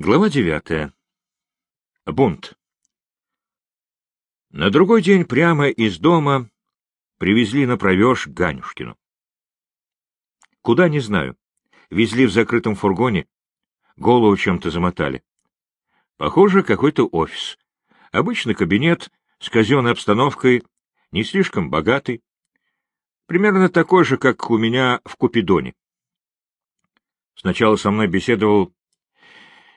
Глава девятая. Бунт. На другой день прямо из дома привезли на провеж Ганюшкину. Куда, не знаю. Везли в закрытом фургоне, голову чем-то замотали. Похоже, какой-то офис. Обычный кабинет с казенной обстановкой, не слишком богатый. Примерно такой же, как у меня в Купидоне. Сначала со мной беседовал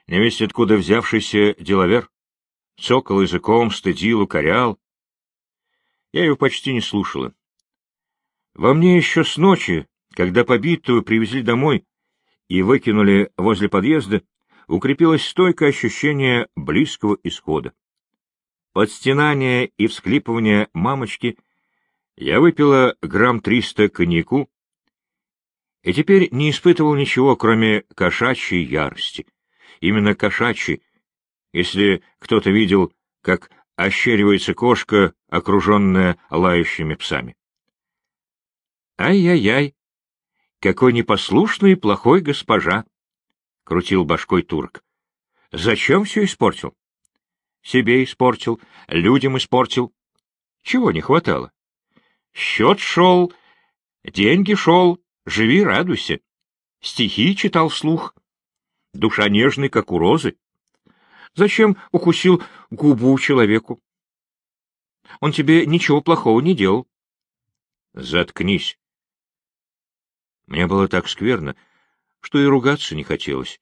невесть откуда взявшийся деловер. Цокал языком, стыдил, укорял. Я его почти не слушала. Во мне еще с ночи, когда побитую привезли домой и выкинули возле подъезда, укрепилось стойкое ощущение близкого исхода. Под стенание и всклипывание мамочки я выпила грамм триста коньяку и теперь не испытывал ничего, кроме кошачьей ярости. Именно кошачьей, если кто-то видел, как ощеривается кошка, окруженная лающими псами. «Ай-яй-яй! Какой непослушный и плохой госпожа!» — крутил башкой турк. «Зачем все испортил?» «Себе испортил, людям испортил. Чего не хватало? Счет шел, деньги шел, живи, радуйся. Стихи читал вслух. Душа нежный, как у розы. Зачем укусил губу человеку? Он тебе ничего плохого не делал. Заткнись. Мне было так скверно, что и ругаться не хотелось.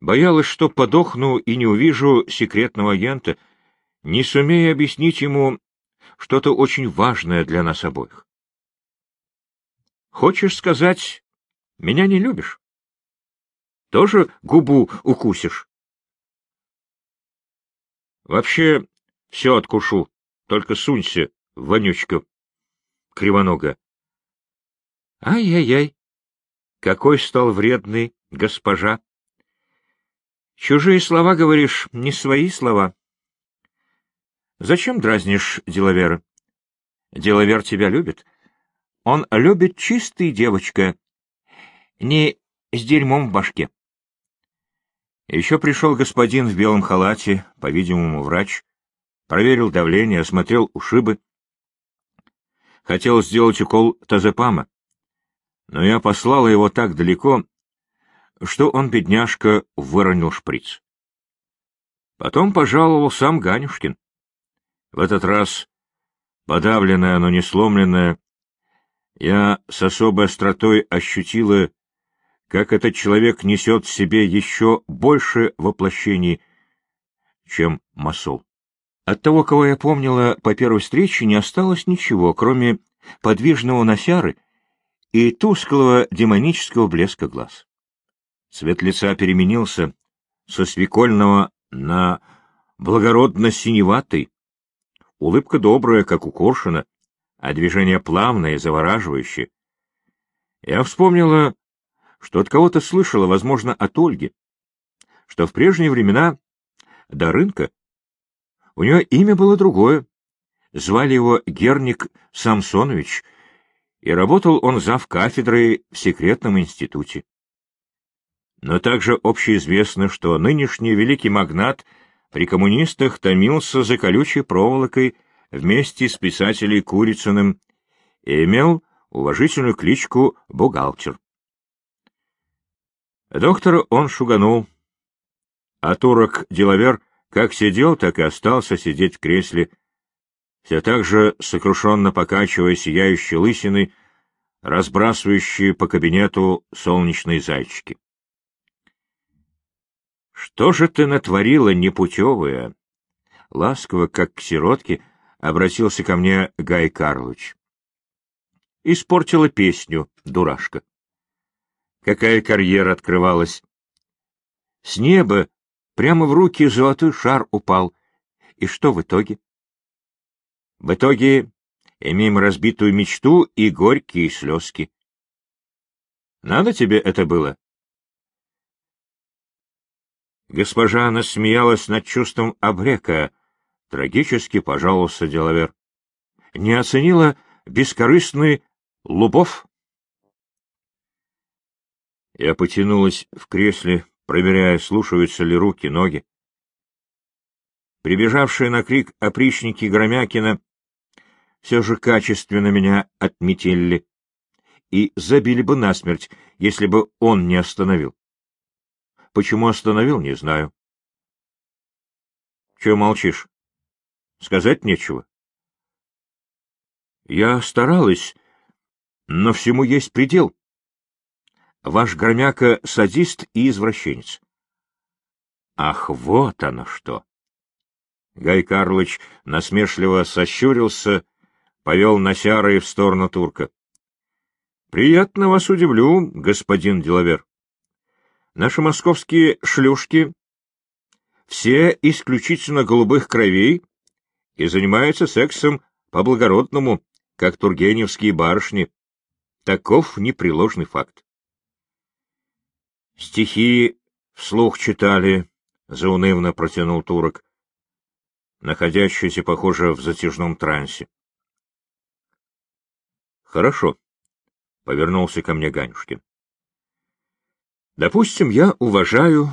Боялась, что подохну и не увижу секретного агента, не сумея объяснить ему что-то очень важное для нас обоих. Хочешь сказать, меня не любишь? Тоже губу укусишь? Вообще все откушу, только сунься, вонючка кривонога. Ай-яй-яй, какой стал вредный госпожа. Чужие слова, говоришь, не свои слова. Зачем дразнишь деловера? Деловер тебя любит. Он любит чистой девочка, не с дерьмом в башке. Еще пришел господин в белом халате, по-видимому, врач, проверил давление, осмотрел ушибы. Хотел сделать укол тазепама, но я послала его так далеко, что он, бедняжка, выронил шприц. Потом пожаловал сам Ганюшкин. В этот раз, подавленная, но не сломленная, я с особой остротой ощутила как этот человек несет в себе еще больше воплощений, чем масол. От того, кого я помнила по первой встрече, не осталось ничего, кроме подвижного носяры и тусклого демонического блеска глаз. Цвет лица переменился со свекольного на благородно-синеватый, улыбка добрая, как у Коршуна, а движение плавное завораживающее. Я вспомнила что от кого-то слышала, возможно, от Ольги, что в прежние времена до рынка у нее имя было другое. Звали его Герник Самсонович, и работал он зав кафедрой в секретном институте. Но также общеизвестно, что нынешний великий магнат при коммунистах томился за колючей проволокой вместе с писателем Курицыным и имел уважительную кличку «бухгалтер». Доктора он шуганул, а турок-деловер как сидел, так и остался сидеть в кресле, все так же сокрушенно покачивая сияющей лысиной, разбрасывающие по кабинету солнечные зайчики. — Что же ты натворила, непутевая? — ласково, как к сиротке, обратился ко мне Гай Карлович. — Испортила песню, дурашка какая карьера открывалась. С неба прямо в руки золотой шар упал. И что в итоге? В итоге имеем разбитую мечту и горькие слезки. Надо тебе это было? Госпожа насмеялась над чувством обрека, трагически пожаловался деловер. Не оценила бескорыстный Лубов? Я потянулась в кресле, проверяя, слушаются ли руки, ноги. Прибежавшие на крик опричники Громякина все же качественно меня отметили и забили бы насмерть, если бы он не остановил. Почему остановил, не знаю. Чего молчишь? Сказать нечего. Я старалась, но всему есть предел. Ваш громяка — садист и извращенец. Ах, вот оно что! Гай Карлович насмешливо сощурился, повел Носярой в сторону турка. — Приятно вас удивлю, господин деловер. Наши московские шлюшки все исключительно голубых кровей и занимаются сексом по-благородному, как тургеневские барышни. Таков непреложный факт. Стихи вслух читали, — заунывно протянул турок находящийся, похоже, в затяжном трансе. — Хорошо, — повернулся ко мне Ганюшкин. — Допустим, я уважаю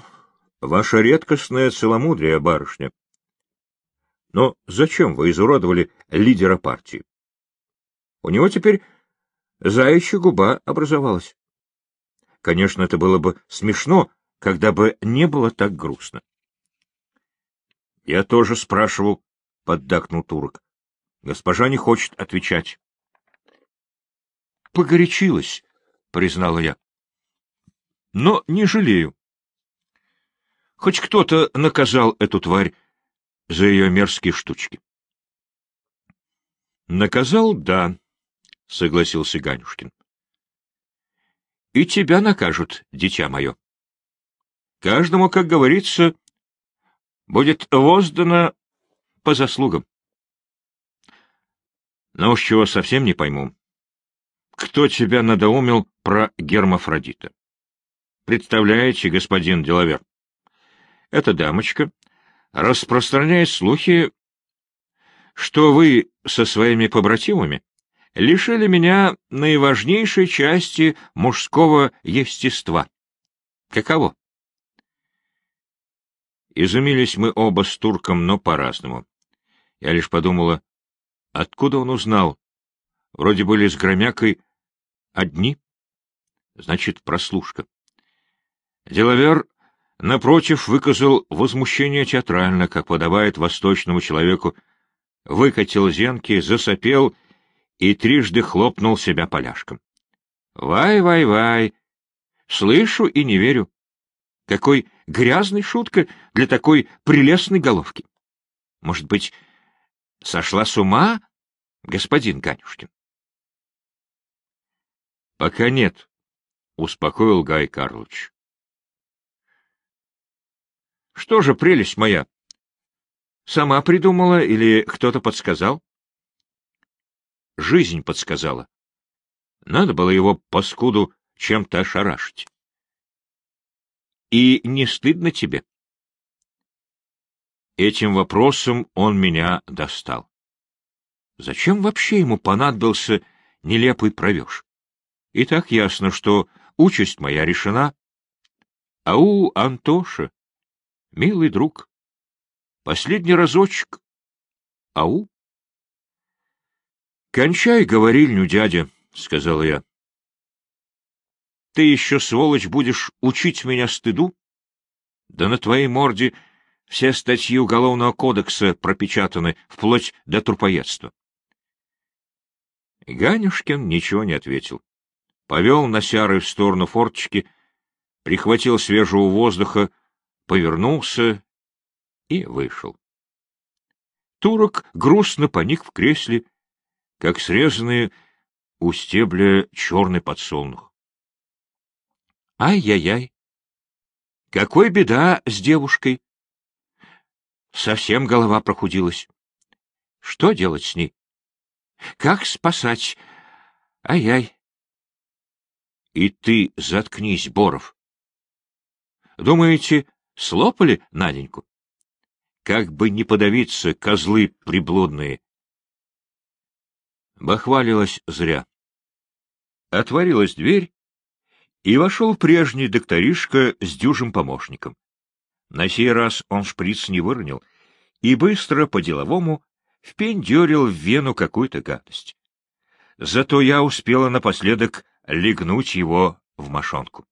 ваше редкостное целомудрие, барышня. Но зачем вы изуродовали лидера партии? У него теперь заячья губа образовалась. Конечно, это было бы смешно, когда бы не было так грустно. — Я тоже спрашивал, — поддакнул турок. Госпожа не хочет отвечать. — Погорячилась, — признала я. — Но не жалею. Хоть кто-то наказал эту тварь за ее мерзкие штучки. — Наказал, да, — согласился Ганюшкин. — И тебя накажут, дитя мое. Каждому, как говорится, будет воздано по заслугам. Но уж чего совсем не пойму. Кто тебя надоумил про гермафродита? Представляете, господин Делавер, эта дамочка распространяет слухи, что вы со своими побратимами лишили меня наиважнейшей части мужского естества. Каково? Изумились мы оба с турком, но по-разному. Я лишь подумала, откуда он узнал? Вроде были с Громякой одни. Значит, прослушка. Деловер, напротив, выказал возмущение театрально, как подобает восточному человеку, выкатил зенки, засопел и трижды хлопнул себя поляшком. Вай-вай-вай! Слышу и не верю. Какой грязной шутка для такой прелестной головки. Может быть, сошла с ума, господин Ганюшкин? — Пока нет, — успокоил Гай Карлович. — Что же, прелесть моя, сама придумала или кто-то подсказал? — Жизнь подсказала. Надо было его, паскуду, чем-то ошарашить. И не стыдно тебе? Этим вопросом он меня достал. Зачем вообще ему понадобился нелепый провеж? И так ясно, что участь моя решена. Ау, Антоша, милый друг, последний разочек. Ау? Кончай говорильню, дядя, — сказал я. Ты еще, сволочь, будешь учить меня стыду? Да на твоей морде все статьи Уголовного кодекса пропечатаны, вплоть до трупоедства. Ганюшкин ничего не ответил. Повел Носяры в сторону форточки, прихватил свежего воздуха, повернулся и вышел. Турок грустно поник в кресле, как срезанный у стебля черный подсолнух. Ай-яй-яй! Какой беда с девушкой! Совсем голова прохудилась. Что делать с ней? Как спасать? Ай-яй! И ты заткнись, Боров. Думаете, слопали Наденьку? Как бы не подавиться, козлы приблудные. Бахвалилась зря. Отворилась дверь, И вошел прежний докторишка с дюжим помощником. На сей раз он шприц не выронил и быстро, по-деловому, впендюрил в вену какую-то гадость. Зато я успела напоследок легнуть его в мошонку.